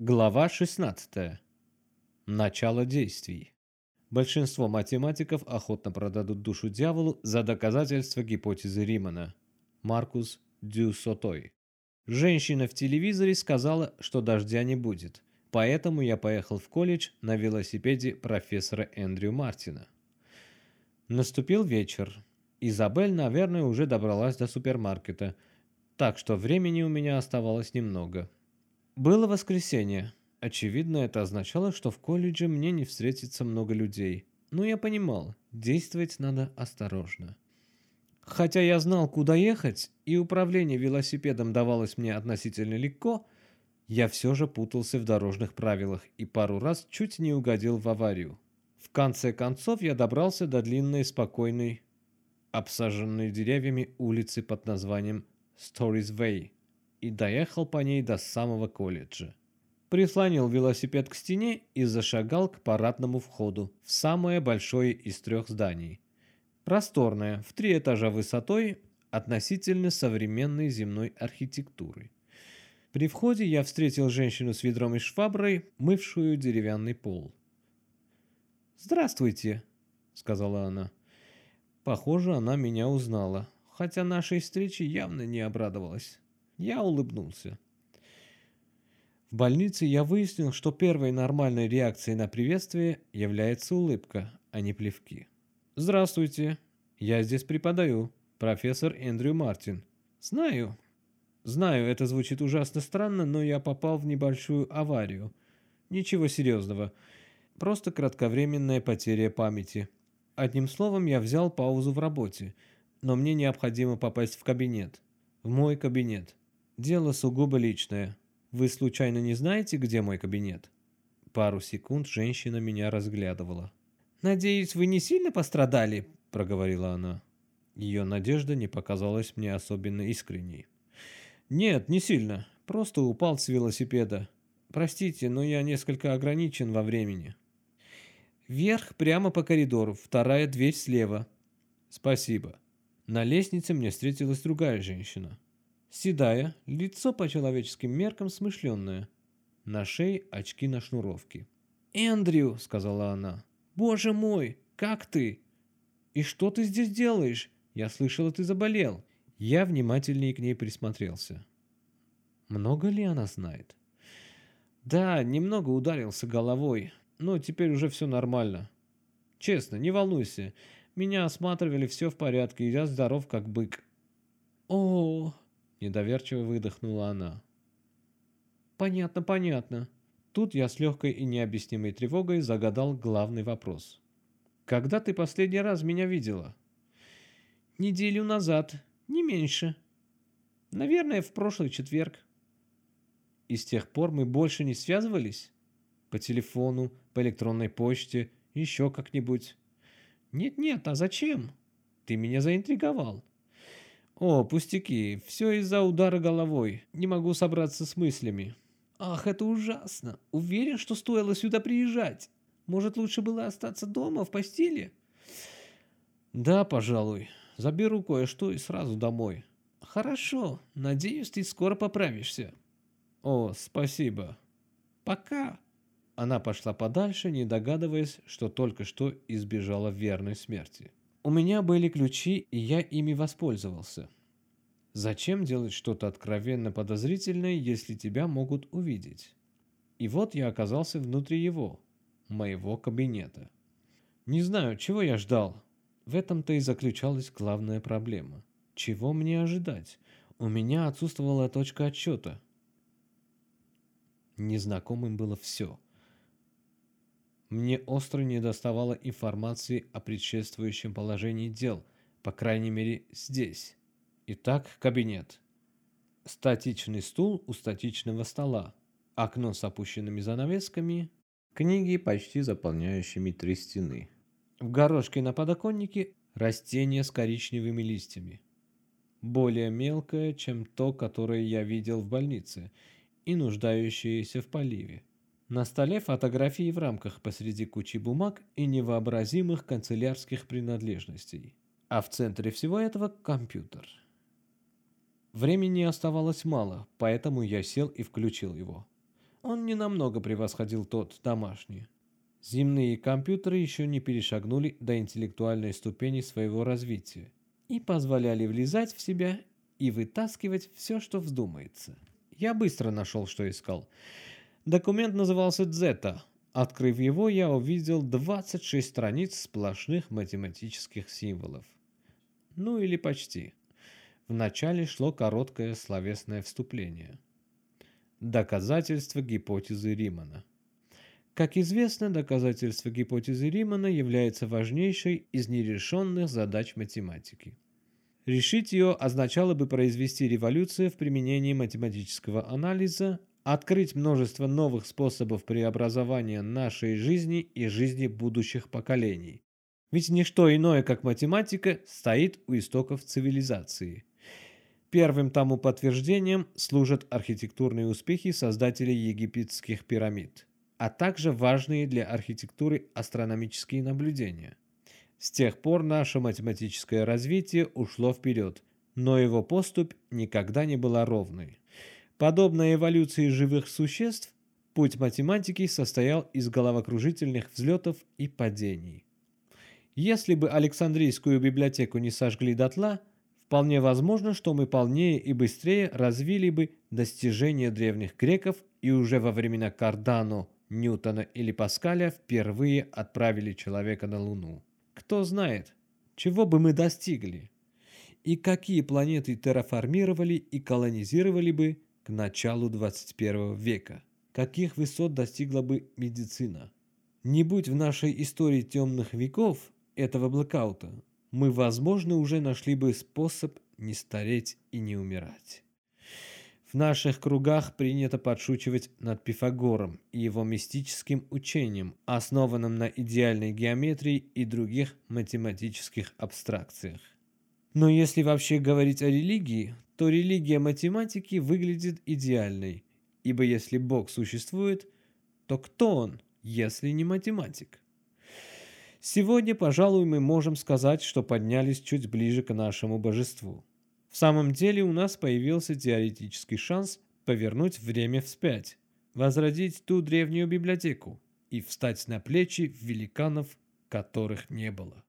Глава 16. Начало действий. Большинство математиков охотно продадут душу дьяволу за доказательство гипотезы Римана. Маркус Дюсотой. Женщина в телевизоре сказала, что дождя не будет, поэтому я поехал в колледж на велосипеде профессора Эндрю Мартина. Наступил вечер. Изабель, наверное, уже добралась до супермаркета, так что времени у меня оставалось немного. Было воскресенье. Очевидно, это означало, что в колледже мне не встретится много людей. Но я понимал, действовать надо осторожно. Хотя я знал, куда ехать, и управление велосипедом давалось мне относительно легко, я все же путался в дорожных правилах и пару раз чуть не угодил в аварию. В конце концов я добрался до длинной, спокойной, обсаженной деревьями улицы под названием Stories Way – и доехал по ней до самого колледжа. Прислонил велосипед к стене и зашагал к парадному входу в самое большое из трех зданий. Просторное, в три этажа высотой, относительно современной земной архитектуры. При входе я встретил женщину с ведром и шваброй, мывшую деревянный пол. «Здравствуйте», — сказала она. Похоже, она меня узнала, хотя нашей встрече явно не обрадовалась. Я улыбнулся. В больнице я выяснил, что первой нормальной реакцией на приветствие является улыбка, а не плевки. «Здравствуйте. Я здесь преподаю. Профессор Эндрю Мартин». «Знаю». «Знаю, это звучит ужасно странно, но я попал в небольшую аварию. Ничего серьезного. Просто кратковременная потеря памяти. Одним словом, я взял паузу в работе, но мне необходимо попасть в кабинет. В мой кабинет. Дело сугубо личное. Вы случайно не знаете, где мой кабинет? Пару секунд женщина меня разглядывала. «Надеюсь, вы не сильно пострадали?» – проговорила она. Ее надежда не показалась мне особенно искренней. «Нет, не сильно. Просто упал с велосипеда. Простите, но я несколько ограничен во времени». «Вверх прямо по коридору, вторая дверь слева». «Спасибо». На лестнице мне встретилась другая женщина. Седая, лицо по человеческим меркам смышленное. На шее очки на шнуровке. «Эндрю», — сказала она, — «боже мой, как ты? И что ты здесь делаешь? Я слышала, ты заболел». Я внимательнее к ней присмотрелся. Много ли она знает? Да, немного ударился головой, но теперь уже все нормально. Честно, не волнуйся. Меня осматривали, все в порядке, я здоров как бык. О, Недоверчиво выдохнула она. «Понятно, понятно». Тут я с легкой и необъяснимой тревогой загадал главный вопрос. «Когда ты последний раз меня видела?» «Неделю назад, не меньше. Наверное, в прошлый четверг». «И с тех пор мы больше не связывались? По телефону, по электронной почте, еще как-нибудь?» «Нет-нет, а зачем? Ты меня заинтриговал. «О, пустяки, все из-за удара головой. Не могу собраться с мыслями». «Ах, это ужасно. Уверен, что стоило сюда приезжать. Может, лучше было остаться дома, в постели?» «Да, пожалуй. Заберу кое-что и сразу домой». «Хорошо. Надеюсь, ты скоро поправишься». «О, спасибо». «Пока». Она пошла подальше, не догадываясь, что только что избежала верной смерти. У меня были ключи, и я ими воспользовался. Зачем делать что-то откровенно подозрительное, если тебя могут увидеть? И вот я оказался внутри его, моего кабинета. Не знаю, чего я ждал. В этом-то и заключалась главная проблема. Чего мне ожидать? У меня отсутствовала точка отсчета. Незнакомым было все – мне остро недоставало информации о предшествующем положении дел, по крайней мере здесь. Итак, кабинет. Статичный стул у статичного стола, окно с опущенными занавесками, книги, почти заполняющими три стены. В горошке на подоконнике растение с коричневыми листьями. Более мелкое, чем то, которое я видел в больнице, и нуждающееся в поливе. На столе фотографии в рамках посреди кучи бумаг и невообразимых канцелярских принадлежностей. А в центре всего этого компьютер. Времени оставалось мало, поэтому я сел и включил его. Он не намного превосходил тот домашний. Земные компьютеры еще не перешагнули до интеллектуальной ступени своего развития и позволяли влезать в себя и вытаскивать все, что вздумается. Я быстро нашел, что искал. Документ назывался «Дзета». Открыв его, я увидел 26 страниц сплошных математических символов. Ну или почти. Вначале шло короткое словесное вступление. Доказательство гипотезы Римана. Как известно, доказательство гипотезы Римана является важнейшей из нерешенных задач математики. Решить ее означало бы произвести революцию в применении математического анализа, открыть множество новых способов преобразования нашей жизни и жизни будущих поколений. Ведь ничто иное, как математика, стоит у истоков цивилизации. Первым тому подтверждением служат архитектурные успехи создателей египетских пирамид а также важные для архитектуры астрономические наблюдения. С тех пор наше математическое развитие ушло вперед, но его поступь никогда не была ровной. Подобно эволюции живых существ, путь математики состоял из головокружительных взлетов и падений. Если бы Александрийскую библиотеку не сожгли дотла, вполне возможно, что мы полнее и быстрее развили бы достижения древних греков и уже во времена Кардано Ньютона или Паскаля впервые отправили человека на Луну. Кто знает, чего бы мы достигли? И какие планеты терраформировали и колонизировали бы к началу 21 века? Каких высот достигла бы медицина? Не будь в нашей истории темных веков этого блокаута, мы, возможно, уже нашли бы способ не стареть и не умирать. В наших кругах принято подшучивать над Пифагором и его мистическим учением, основанным на идеальной геометрии и других математических абстракциях. Но если вообще говорить о религии, то религия математики выглядит идеальной, ибо если Бог существует, то кто он, если не математик? Сегодня, пожалуй, мы можем сказать, что поднялись чуть ближе к нашему божеству. В самом деле у нас появился теоретический шанс повернуть время вспять, возродить ту древнюю библиотеку и встать на плечи великанов, которых не было.